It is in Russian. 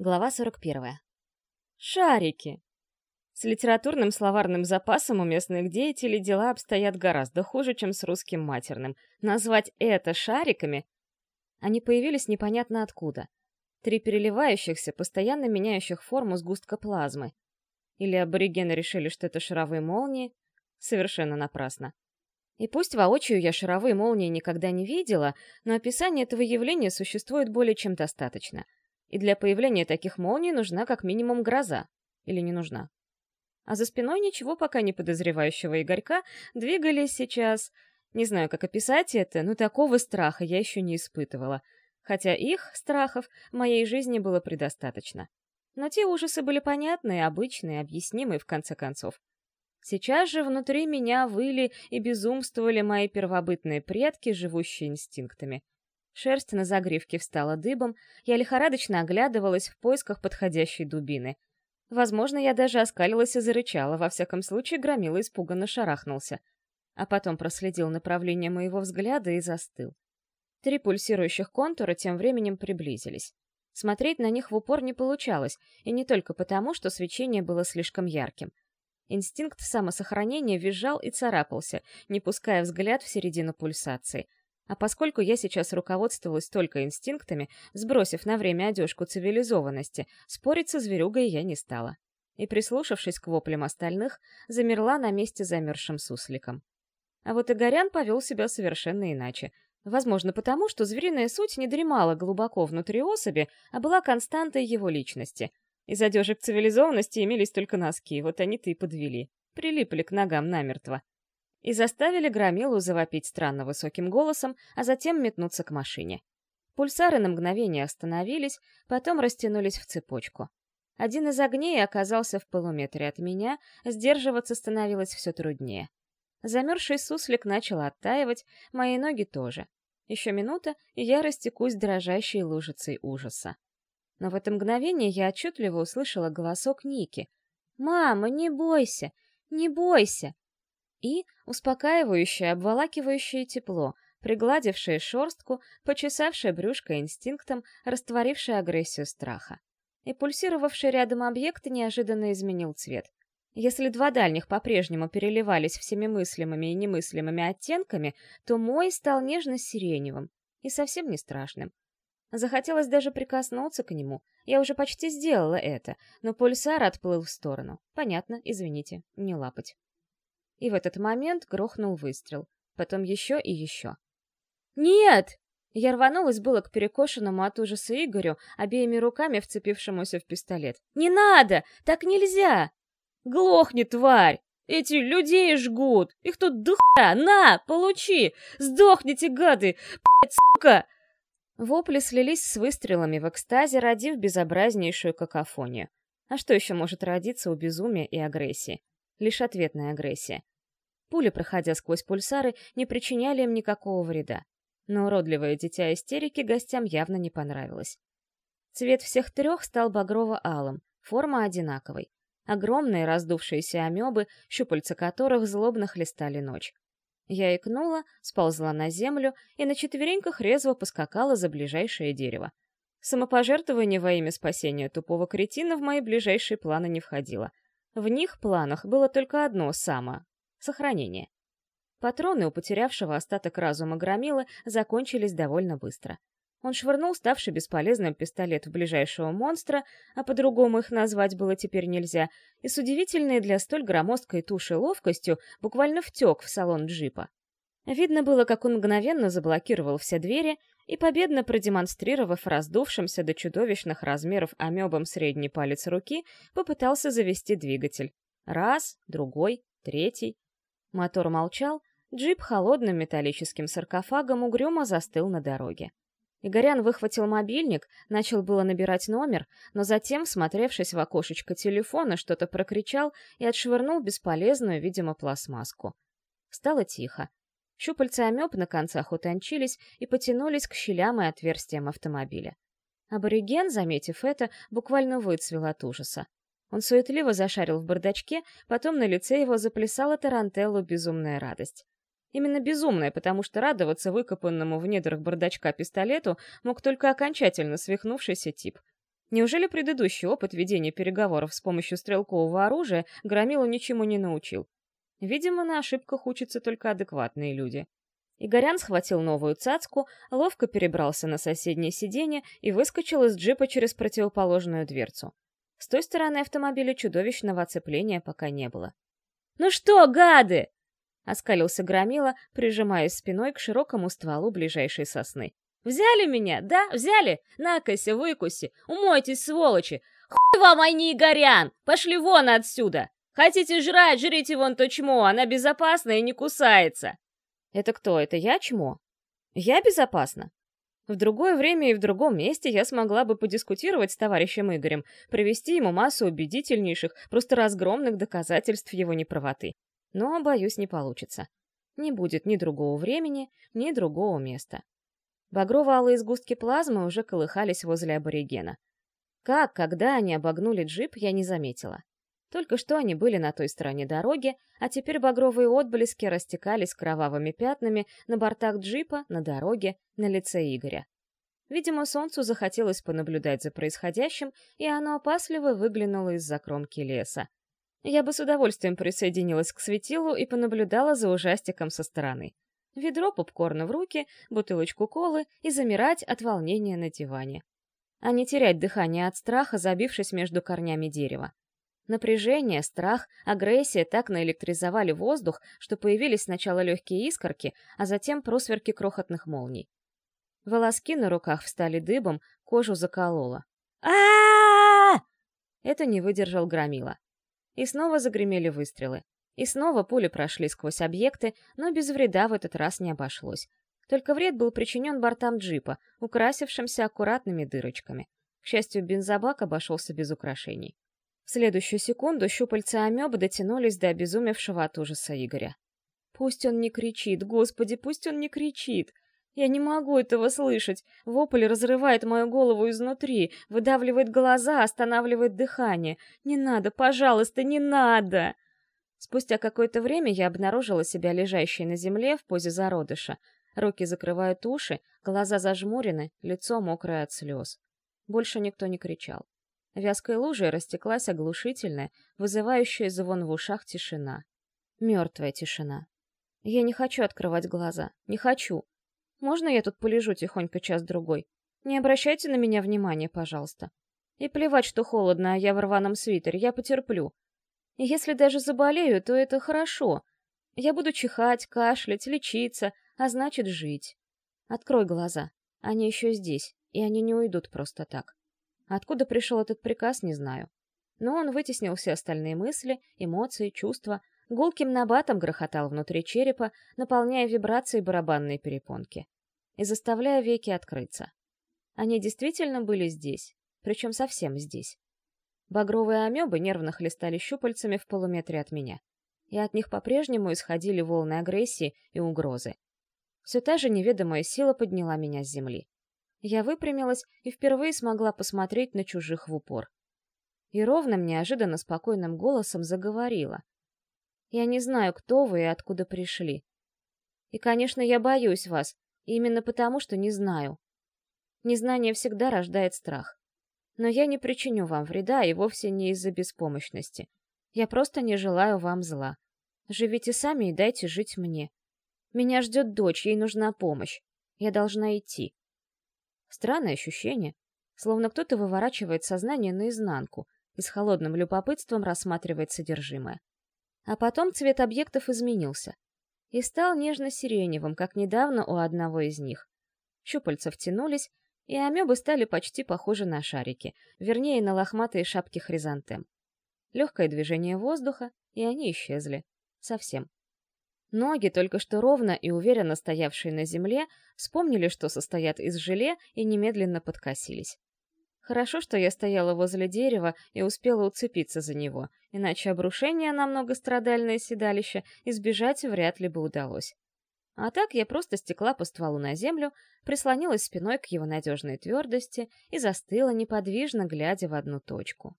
Глава 41. Шарики! С литературным словарным запасом у местных деятелей дела обстоят гораздо хуже, чем с русским матерным. Назвать это шариками? Они появились непонятно откуда. Три переливающихся, постоянно меняющих форму сгустка плазмы. Или аборигены решили, что это шаровые молнии? Совершенно напрасно. И пусть воочию я шаровые молнии никогда не видела, но описание этого явления существует более чем достаточно — и для появления таких молний нужна как минимум гроза. Или не нужна? А за спиной ничего пока не подозревающего Игорька двигались сейчас... Не знаю, как описать это, но такого страха я еще не испытывала. Хотя их, страхов, в моей жизни было предостаточно. Но те ужасы были понятные, обычные, объяснимые в конце концов. Сейчас же внутри меня выли и безумствовали мои первобытные предки, живущие инстинктами. Шерсть на загривке встала дыбом, я лихорадочно оглядывалась в поисках подходящей дубины. Возможно, я даже оскалилась и зарычала, во всяком случае громила испуганно шарахнулся. А потом проследил направление моего взгляда и застыл. Три пульсирующих контура тем временем приблизились. Смотреть на них в упор не получалось, и не только потому, что свечение было слишком ярким. Инстинкт самосохранения визжал и царапался, не пуская взгляд в середину пульсации — а поскольку я сейчас руководствовалась только инстинктами, сбросив на время одежку цивилизованности, спорить со зверюгой я не стала. И, прислушавшись к воплям остальных, замерла на месте замерзшим сусликом. А вот Игорян повел себя совершенно иначе. Возможно, потому, что звериная суть не дремала глубоко внутри особи, а была константой его личности. Из одежек цивилизованности имелись только носки, вот они-то и подвели. Прилипли к ногам намертво и заставили Громилу завопить странно высоким голосом, а затем метнуться к машине. Пульсары на мгновение остановились, потом растянулись в цепочку. Один из огней оказался в полуметре от меня, сдерживаться становилось все труднее. Замерзший суслик начал оттаивать, мои ноги тоже. Еще минута, и я растекусь дрожащей лужицей ужаса. Но в это мгновение я отчетливо услышала голосок Ники. «Мама, не бойся! Не бойся!» И успокаивающее, обволакивающее тепло, пригладившее шорстку, почесавшее брюшко инстинктом, растворившее агрессию страха. И пульсировавший рядом объект неожиданно изменил цвет. Если два дальних по-прежнему переливались всеми мыслимыми и немыслимыми оттенками, то мой стал нежно-сиреневым и совсем не страшным. Захотелось даже прикоснуться к нему. Я уже почти сделала это, но пульсар отплыл в сторону. Понятно, извините, не лапать. И в этот момент грохнул выстрел. Потом еще и еще. «Нет!» Я рванулась было к перекошенному от ужаса Игорю, обеими руками вцепившемуся в пистолет. «Не надо! Так нельзя!» «Глохни, тварь! Эти людей жгут! Их тут дохуя! На, получи! Сдохните, гады! Блять, сука!» Вопли слились с выстрелами в экстазе, родив безобразнейшую какофонию. А что еще может родиться у безумия и агрессии? Лишь ответная агрессия. Пули, проходя сквозь пульсары, не причиняли им никакого вреда. Но уродливое дитя истерики гостям явно не понравилось. Цвет всех трех стал багрово-алым, форма одинаковой. Огромные раздувшиеся амебы, щупальца которых злобно хлестали ночь. Я икнула, сползла на землю и на четвереньках резво поскакала за ближайшее дерево. Самопожертвование во имя спасения тупого кретина в мои ближайшие планы не входило — в них планах было только одно само — сохранение. Патроны у потерявшего остаток разума громилы закончились довольно быстро. Он швырнул ставший бесполезным пистолет в ближайшего монстра, а по-другому их назвать было теперь нельзя, и с удивительной для столь громоздкой туши ловкостью буквально втек в салон джипа. Видно было, как он мгновенно заблокировал все двери и, победно продемонстрировав раздувшимся до чудовищных размеров амебом средний палец руки, попытался завести двигатель. Раз, другой, третий. Мотор молчал, джип холодным металлическим саркофагом угрюмо застыл на дороге. Игорян выхватил мобильник, начал было набирать номер, но затем, всмотревшись в окошечко телефона, что-то прокричал и отшвырнул бесполезную, видимо, пластмасску. Стало тихо. Щупальца амеб на концах утончились и потянулись к щелям и отверстиям автомобиля. Абориген, заметив это, буквально выцвел от ужаса. Он суетливо зашарил в бардачке, потом на лице его заплясала тарантеллу безумная радость. Именно безумная, потому что радоваться выкопанному в недрах бардачка пистолету мог только окончательно свихнувшийся тип. Неужели предыдущий опыт ведения переговоров с помощью стрелкового оружия Громилу ничему не научил? Видимо, на ошибках учатся только адекватные люди. Игорян схватил новую цацку, ловко перебрался на соседнее сиденье и выскочил из джипа через противоположную дверцу. С той стороны автомобиля чудовищного оцепления пока не было. «Ну что, гады!» — оскалился Громила, прижимаясь спиной к широкому стволу ближайшей сосны. Взяли меня, да? Взяли? Накося, выкуси. Умойтесь, сволочи. Хуй вам, а не Игорян! Пошли вон отсюда! Хотите жрать, жрите вон то чмо, она безопасна и не кусается. Это кто? Это я чмо? Я безопасна? В другое время и в другом месте я смогла бы подискутировать с товарищем Игорем, привести ему массу убедительнейших, просто разгромных доказательств его неправоты. Но, боюсь, не получится. Не будет ни другого времени, ни другого места. Багрово-алые сгустки плазмы уже колыхались возле аборигена. Как, когда они обогнули джип, я не заметила. Только что они были на той стороне дороги, а теперь багровые отблески растекались кровавыми пятнами на бортах джипа, на дороге, на лице Игоря. Видимо, солнцу захотелось понаблюдать за происходящим, и оно опасливо выглянуло из-за кромки леса. Я бы с удовольствием присоединилась к светилу и понаблюдала за ужастиком со стороны ведро попкорна в руки, бутылочку колы и замирать от волнения на диване. А не терять дыхание от страха, забившись между корнями дерева. Напряжение, страх, агрессия так наэлектризовали воздух, что появились сначала легкие искорки, а затем просверки крохотных молний. Волоски на руках встали дыбом, кожу закололо. а Это не выдержал Громила. И снова загремели выстрелы. И снова пули прошли сквозь объекты, но без вреда в этот раз не обошлось. Только вред был причинен бортам джипа, украсившимся аккуратными дырочками. К счастью, бензобак обошелся без украшений. В следующую секунду щупальца амебы дотянулись до обезумевшего от ужаса Игоря. «Пусть он не кричит, господи, пусть он не кричит!» Я не могу этого слышать. Вопль разрывает мою голову изнутри, выдавливает глаза, останавливает дыхание. Не надо, пожалуйста, не надо. Спустя какое-то время я обнаружила себя лежащей на земле в позе зародыша. Руки закрывают уши, глаза зажмурены, лицо мокрое от слез. Больше никто не кричал. Вязкой лужей растеклась оглушительная, вызывающая звон в ушах тишина. Мертвая тишина. Я не хочу открывать глаза. Не хочу. Можно я тут полежу тихонько час-другой? Не обращайте на меня внимания, пожалуйста. И плевать, что холодно, а я в рваном свитере, я потерплю. Если даже заболею, то это хорошо. Я буду чихать, кашлять, лечиться, а значит жить. Открой глаза. Они еще здесь, и они не уйдут просто так. Откуда пришел этот приказ, не знаю. Но он вытеснил все остальные мысли, эмоции, чувства, гулким набатом грохотал внутри черепа, наполняя вибрации барабанные перепонки и заставляя веки открыться. Они действительно были здесь, причем совсем здесь. Багровые амебы нервно хлестали щупальцами в полуметре от меня. И от них по-прежнему исходили волны агрессии и угрозы. Все та же неведомая сила подняла меня с земли. Я выпрямилась и впервые смогла посмотреть на чужих в упор. И ровным, неожиданно спокойным голосом заговорила. «Я не знаю, кто вы и откуда пришли. И, конечно, я боюсь вас, именно потому, что не знаю. Незнание всегда рождает страх. Но я не причиню вам вреда и вовсе не из-за беспомощности. Я просто не желаю вам зла. Живите сами и дайте жить мне. Меня ждет дочь, ей нужна помощь. Я должна идти. Странное ощущение, словно кто-то выворачивает сознание наизнанку и с холодным любопытством рассматривает содержимое. А потом цвет объектов изменился и стал нежно-сиреневым, как недавно у одного из них. Щупальца втянулись, и амебы стали почти похожи на шарики, вернее, на лохматые шапки хризантем. Легкое движение воздуха, и они исчезли. Совсем. Ноги, только что ровно и уверенно стоявшие на земле, вспомнили, что состоят из желе, и немедленно подкосились. Хорошо, что я стояла возле дерева и успела уцепиться за него, иначе обрушение на многострадальное седалище избежать вряд ли бы удалось. А так я просто стекла по стволу на землю, прислонилась спиной к его надежной твердости и застыла неподвижно, глядя в одну точку.